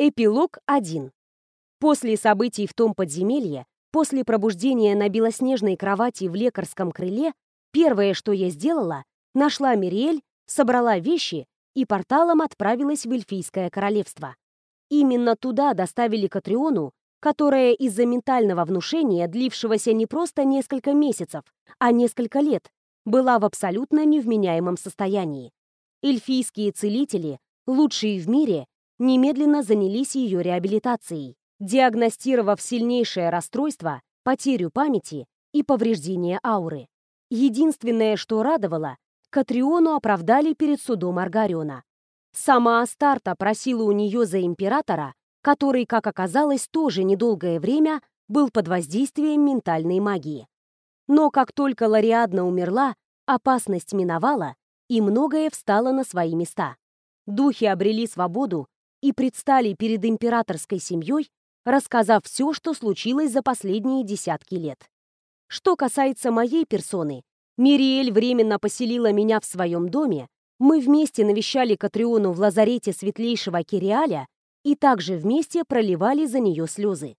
Эпилог 1. После событий в том подземелье, после пробуждения на белоснежной кровати в лекарском крыле, первое, что я сделала, нашла Мириэль, собрала вещи и порталом отправилась в Эльфийское королевство. Именно туда доставили Катриону, которая из-за ментального внушения, длившегося не просто несколько месяцев, а несколько лет, была в абсолютно невменяемом состоянии. Эльфийские целители, лучшие в мире, немедленно занялись ее реабилитацией, диагностировав сильнейшее расстройство, потерю памяти и повреждение ауры. Единственное, что радовало, Катриону оправдали перед судом Аргариона. Сама Астарта просила у нее за императора, который, как оказалось, тоже недолгое время был под воздействием ментальной магии. Но как только Лариадна умерла, опасность миновала, и многое встало на свои места. Духи обрели свободу и предстали перед императорской семьей, рассказав все, что случилось за последние десятки лет. Что касается моей персоны, Мириэль временно поселила меня в своем доме, мы вместе навещали Катриону в лазарете светлейшего Кириаля и также вместе проливали за нее слезы.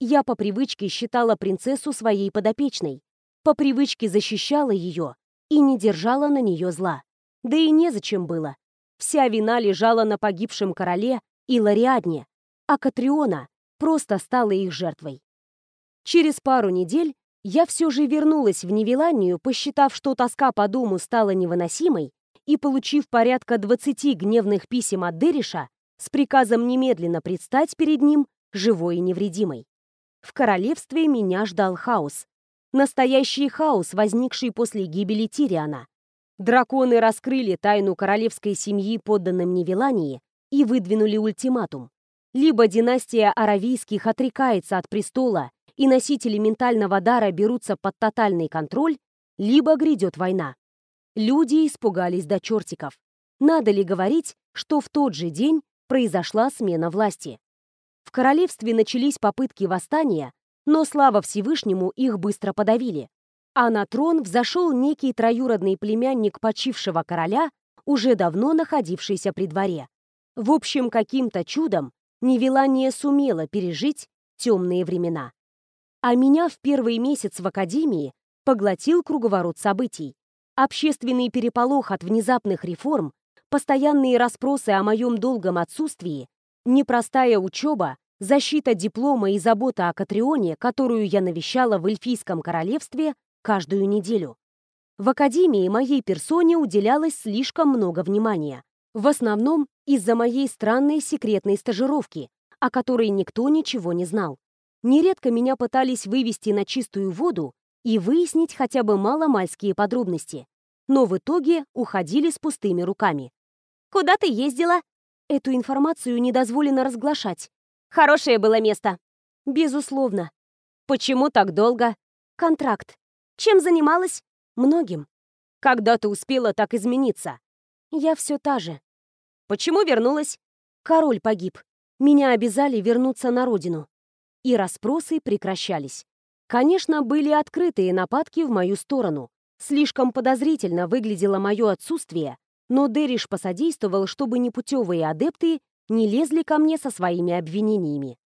Я по привычке считала принцессу своей подопечной, по привычке защищала ее и не держала на нее зла. Да и незачем было. Вся вина лежала на погибшем короле и Лариадне, а Катриона просто стала их жертвой. Через пару недель я все же вернулась в Невеланию, посчитав, что тоска по дому стала невыносимой, и получив порядка 20 гневных писем от Дериша с приказом немедленно предстать перед ним живой и невредимой. В королевстве меня ждал хаос. Настоящий хаос, возникший после гибели Тириана. Драконы раскрыли тайну королевской семьи подданным Невелании и выдвинули ультиматум. Либо династия Аравийских отрекается от престола и носители ментального дара берутся под тотальный контроль, либо грядет война. Люди испугались до чертиков. Надо ли говорить, что в тот же день произошла смена власти? В королевстве начались попытки восстания, но, слава Всевышнему, их быстро подавили а на трон взошел некий троюродный племянник почившего короля, уже давно находившийся при дворе. В общем, каким-то чудом Невелания сумела пережить темные времена. А меня в первый месяц в академии поглотил круговорот событий. Общественный переполох от внезапных реформ, постоянные расспросы о моем долгом отсутствии, непростая учеба, защита диплома и забота о Катрионе, которую я навещала в Эльфийском королевстве, каждую неделю. В академии моей персоне уделялось слишком много внимания. В основном из-за моей странной секретной стажировки, о которой никто ничего не знал. Нередко меня пытались вывести на чистую воду и выяснить хотя бы маломальские подробности, но в итоге уходили с пустыми руками. «Куда ты ездила?» Эту информацию не дозволено разглашать. «Хорошее было место». «Безусловно». «Почему так долго?» «Контракт. Чем занималась? Многим. Когда ты успела так измениться? Я все та же. Почему вернулась? Король погиб. Меня обязали вернуться на родину. И расспросы прекращались. Конечно, были открытые нападки в мою сторону. Слишком подозрительно выглядело мое отсутствие, но Дериш посодействовал, чтобы непутевые адепты не лезли ко мне со своими обвинениями.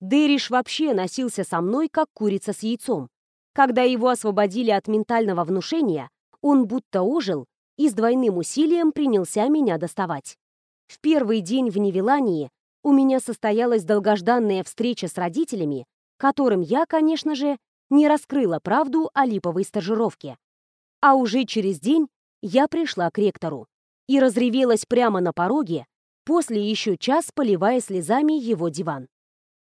Дериш вообще носился со мной, как курица с яйцом. Когда его освободили от ментального внушения, он будто ожил и с двойным усилием принялся меня доставать. В первый день в Невелании у меня состоялась долгожданная встреча с родителями, которым я, конечно же, не раскрыла правду о липовой стажировке. А уже через день я пришла к ректору и разревелась прямо на пороге, после еще час поливая слезами его диван.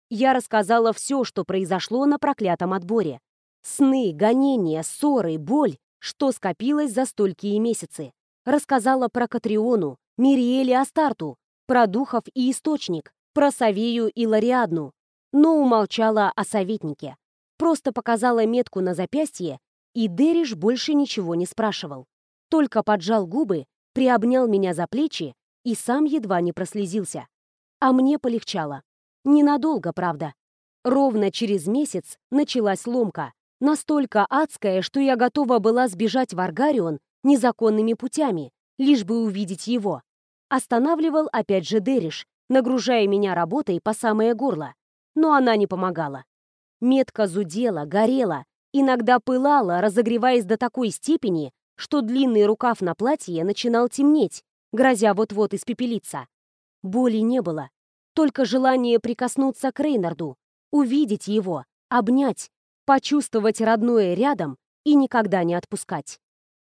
Я рассказала все, что произошло на проклятом отборе, Сны, гонения, ссоры, боль, что скопилось за столькие месяцы. Рассказала про Катриону, Мириэль и Астарту, про духов и источник, про Савею и Лариадну, но умолчала о советнике. Просто показала метку на запястье, и Дериш больше ничего не спрашивал. Только поджал губы, приобнял меня за плечи и сам едва не прослезился. А мне полегчало. Ненадолго, правда. Ровно через месяц началась ломка, Настолько адская, что я готова была сбежать в Аргарион незаконными путями, лишь бы увидеть его. Останавливал опять же Дериш, нагружая меня работой по самое горло. Но она не помогала. Метка зудела, горела, иногда пылала, разогреваясь до такой степени, что длинный рукав на платье начинал темнеть, грозя вот-вот испепелиться. Боли не было, только желание прикоснуться к Рейнарду, увидеть его, обнять, почувствовать родное рядом и никогда не отпускать.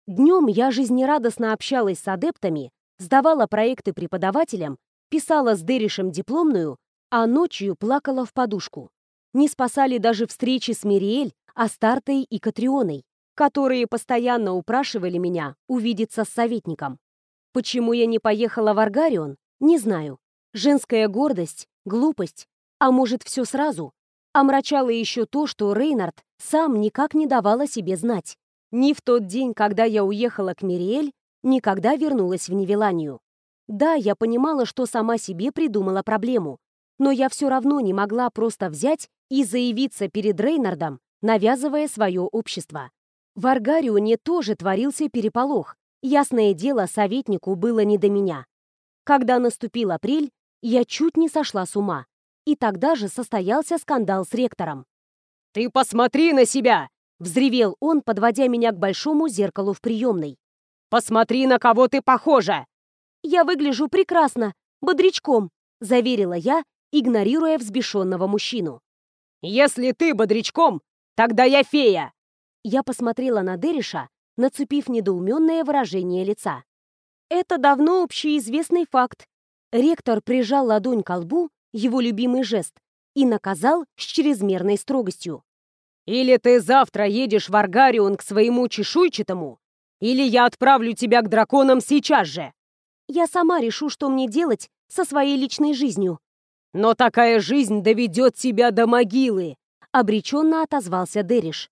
Днем я жизнерадостно общалась с адептами, сдавала проекты преподавателям, писала с Деришем дипломную, а ночью плакала в подушку. Не спасали даже встречи с Мириэль, Астартой и Катрионой, которые постоянно упрашивали меня увидеться с советником. Почему я не поехала в Аргарион, не знаю. Женская гордость, глупость, а может, все сразу. Омрачало еще то, что Рейнард сам никак не давал о себе знать. Ни в тот день, когда я уехала к Мириэль, ни когда вернулась в Невеланию. Да, я понимала, что сама себе придумала проблему, но я все равно не могла просто взять и заявиться перед Рейнардом, навязывая свое общество. В Аргарионе тоже творился переполох. Ясное дело, советнику было не до меня. Когда наступил апрель, я чуть не сошла с ума. И тогда же состоялся скандал с ректором. «Ты посмотри на себя!» — взревел он, подводя меня к большому зеркалу в приемной. «Посмотри, на кого ты похожа!» «Я выгляжу прекрасно, бодрячком», — заверила я, игнорируя взбешенного мужчину. «Если ты бодрячком, тогда я фея!» Я посмотрела на Дериша, нацепив недоуменное выражение лица. «Это давно общеизвестный факт». Ректор прижал ладонь к лбу, его любимый жест, и наказал с чрезмерной строгостью. «Или ты завтра едешь в Аргарион к своему чешуйчатому, или я отправлю тебя к драконам сейчас же!» «Я сама решу, что мне делать со своей личной жизнью», «Но такая жизнь доведет тебя до могилы!» — обреченно отозвался Дериш.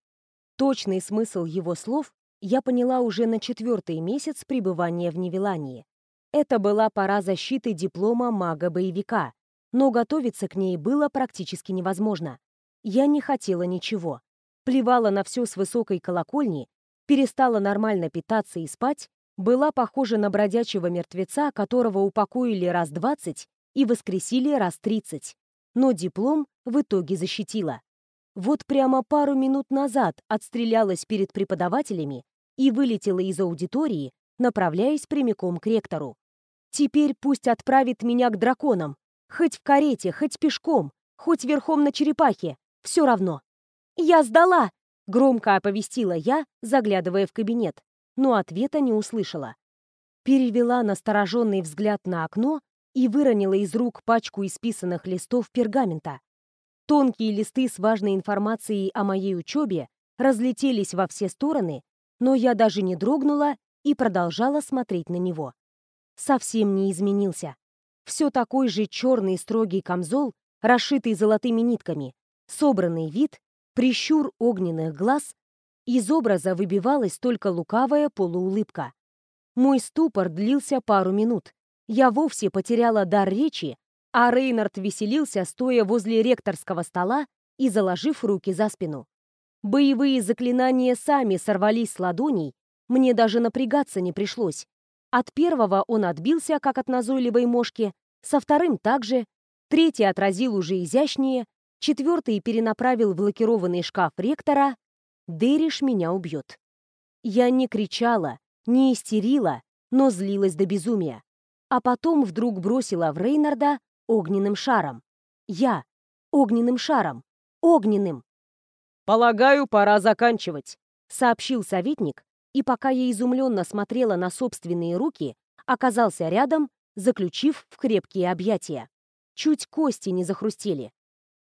Точный смысл его слов я поняла уже на четвертый месяц пребывания в Невелании. Это была пора защиты диплома мага-боевика, но готовиться к ней было практически невозможно. Я не хотела ничего. Плевала на все с высокой колокольни, перестала нормально питаться и спать, была похожа на бродячего мертвеца, которого упокоили раз двадцать и воскресили раз 30, но диплом в итоге защитила. Вот прямо пару минут назад отстрелялась перед преподавателями и вылетела из аудитории, направляясь прямиком к ректору. Теперь пусть отправит меня к драконам, хоть в карете, хоть пешком, хоть верхом на черепахе, все равно. «Я сдала!» — громко оповестила я, заглядывая в кабинет, но ответа не услышала. Перевела настороженный взгляд на окно и выронила из рук пачку исписанных листов пергамента. Тонкие листы с важной информацией о моей учебе разлетелись во все стороны, но я даже не дрогнула и продолжала смотреть на него. Совсем не изменился. Все такой же черный строгий камзол, расшитый золотыми нитками, собранный вид, прищур огненных глаз, из образа выбивалась только лукавая полуулыбка. Мой ступор длился пару минут, я вовсе потеряла дар речи, а Рейнард веселился, стоя возле ректорского стола и заложив руки за спину. Боевые заклинания сами сорвались с ладоней, мне даже напрягаться не пришлось. От первого он отбился, как от назойливой мошки, со вторым также, третий отразил уже изящнее, четвертый перенаправил в лакированный шкаф ректора. Дериш меня убьет. Я не кричала, не истерила, но злилась до безумия а потом вдруг бросила в Рейнарда огненным шаром. Я огненным шаром. Огненным. «Полагаю, пора заканчивать», — сообщил советник, и пока я изумленно смотрела на собственные руки, оказался рядом, заключив в крепкие объятия. Чуть кости не захрустели.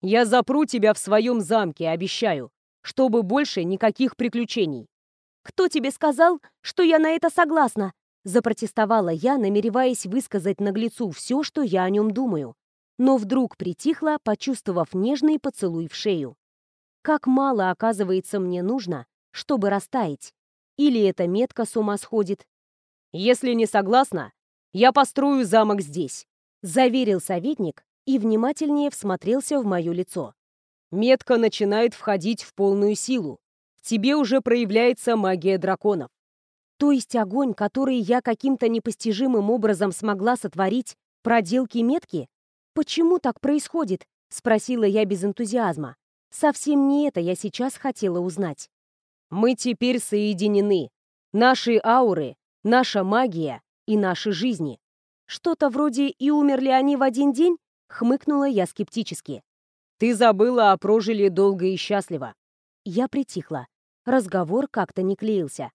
«Я запру тебя в своем замке, обещаю, чтобы больше никаких приключений». «Кто тебе сказал, что я на это согласна?» Запротестовала я, намереваясь высказать наглецу все, что я о нем думаю. Но вдруг притихла, почувствовав нежный поцелуй в шею. Как мало, оказывается, мне нужно, чтобы растаять. Или эта метка с ума сходит. «Если не согласна, я построю замок здесь», — заверил советник и внимательнее всмотрелся в мое лицо. «Метка начинает входить в полную силу. В тебе уже проявляется магия драконов. То есть огонь, который я каким-то непостижимым образом смогла сотворить, проделки метки? «Почему так происходит?» — спросила я без энтузиазма. Совсем не это я сейчас хотела узнать. «Мы теперь соединены. Наши ауры, наша магия и наши жизни». «Что-то вроде «и умерли они в один день»?» — хмыкнула я скептически. «Ты забыла, а прожили долго и счастливо». Я притихла. Разговор как-то не клеился.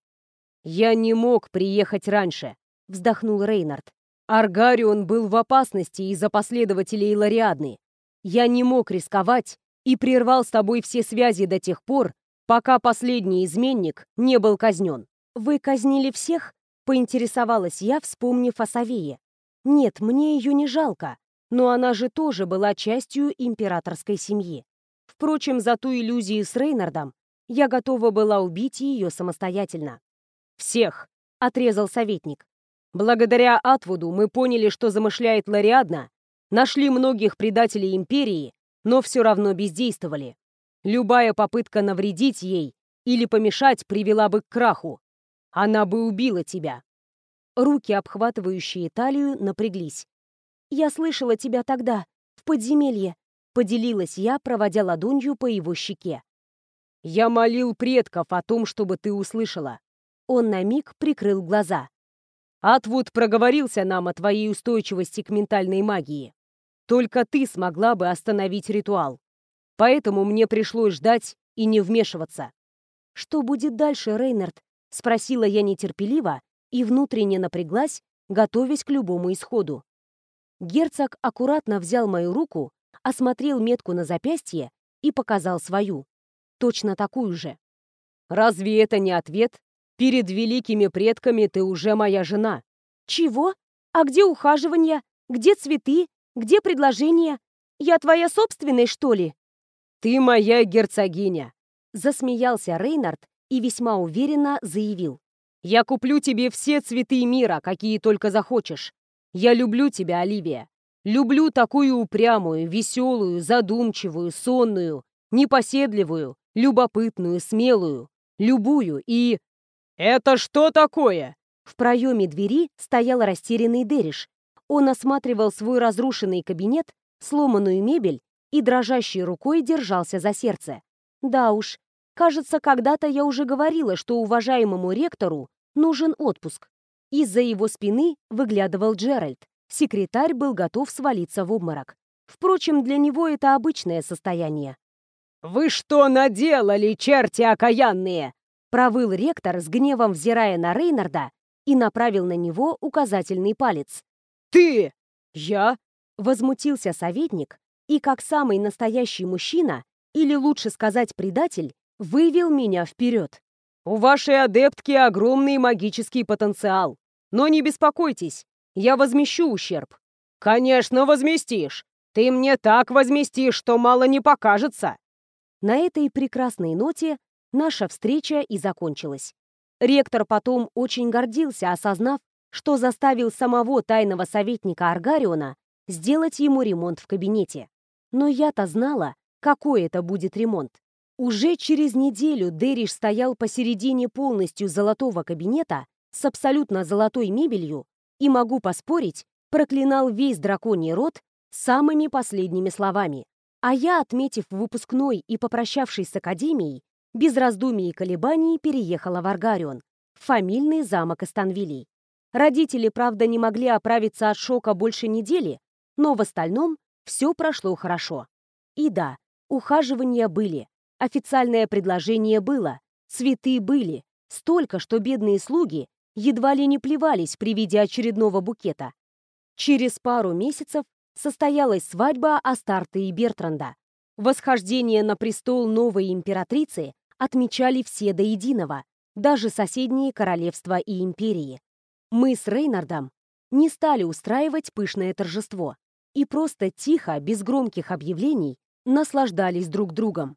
«Я не мог приехать раньше», — вздохнул Рейнард. «Аргарион был в опасности из-за последователей Лариадны. Я не мог рисковать и прервал с тобой все связи до тех пор, пока последний изменник не был казнен». «Вы казнили всех?» — поинтересовалась я, вспомнив о Савее. «Нет, мне ее не жалко, но она же тоже была частью императорской семьи. Впрочем, за ту иллюзию с Рейнардом я готова была убить ее самостоятельно. «Всех!» — отрезал советник. «Благодаря Атвуду мы поняли, что замышляет Лариадна, нашли многих предателей Империи, но все равно бездействовали. Любая попытка навредить ей или помешать привела бы к краху. Она бы убила тебя». Руки, обхватывающие талию, напряглись. «Я слышала тебя тогда, в подземелье», — поделилась я, проводя ладонью по его щеке. Я молил предков о том, чтобы ты услышала. Он на миг прикрыл глаза. Атвуд проговорился нам о твоей устойчивости к ментальной магии. Только ты смогла бы остановить ритуал. Поэтому мне пришлось ждать и не вмешиваться. «Что будет дальше, Рейнард?» — спросила я нетерпеливо и внутренне напряглась, готовясь к любому исходу. Герцог аккуратно взял мою руку, осмотрел метку на запястье и показал свою точно такую же. «Разве это не ответ? Перед великими предками ты уже моя жена». «Чего? А где ухаживание? Где цветы? Где предложения? Я твоя собственная, что ли?» «Ты моя герцогиня», — засмеялся Рейнард и весьма уверенно заявил. «Я куплю тебе все цветы мира, какие только захочешь. Я люблю тебя, Оливия. Люблю такую упрямую, веселую, задумчивую, сонную, непоседливую, любопытную, смелую, любую и... «Это что такое?» В проеме двери стоял растерянный Дериш. Он осматривал свой разрушенный кабинет, сломанную мебель и дрожащей рукой держался за сердце. Да уж, кажется, когда-то я уже говорила, что уважаемому ректору нужен отпуск. Из-за его спины выглядывал Джеральд. Секретарь был готов свалиться в обморок. Впрочем, для него это обычное состояние. «Вы что наделали, черти окаянные?» Провыл ректор с гневом взирая на Рейнарда и направил на него указательный палец. «Ты!» «Я?» — возмутился советник и, как самый настоящий мужчина, или лучше сказать предатель, вывел меня вперед. «У вашей адептки огромный магический потенциал. Но не беспокойтесь, я возмещу ущерб». «Конечно, возместишь. Ты мне так возместишь, что мало не покажется. На этой прекрасной ноте наша встреча и закончилась. Ректор потом очень гордился, осознав, что заставил самого тайного советника Аргариона сделать ему ремонт в кабинете. Но я-то знала, какой это будет ремонт. Уже через неделю Дериш стоял посередине полностью золотого кабинета с абсолютно золотой мебелью и, могу поспорить, проклинал весь драконий род самыми последними словами. А я, отметив выпускной и попрощавшись с академией, без раздумий и колебаний переехала в Аргарион, фамильный замок Эстанвилей. Родители, правда, не могли оправиться от шока больше недели, но в остальном все прошло хорошо. И да, ухаживания были, официальное предложение было, цветы были, столько, что бедные слуги едва ли не плевались при виде очередного букета. Через пару месяцев состоялась свадьба Астарта и Бертранда. Восхождение на престол новой императрицы отмечали все до единого, даже соседние королевства и империи. Мы с Рейнардом не стали устраивать пышное торжество и просто тихо, без громких объявлений, наслаждались друг другом.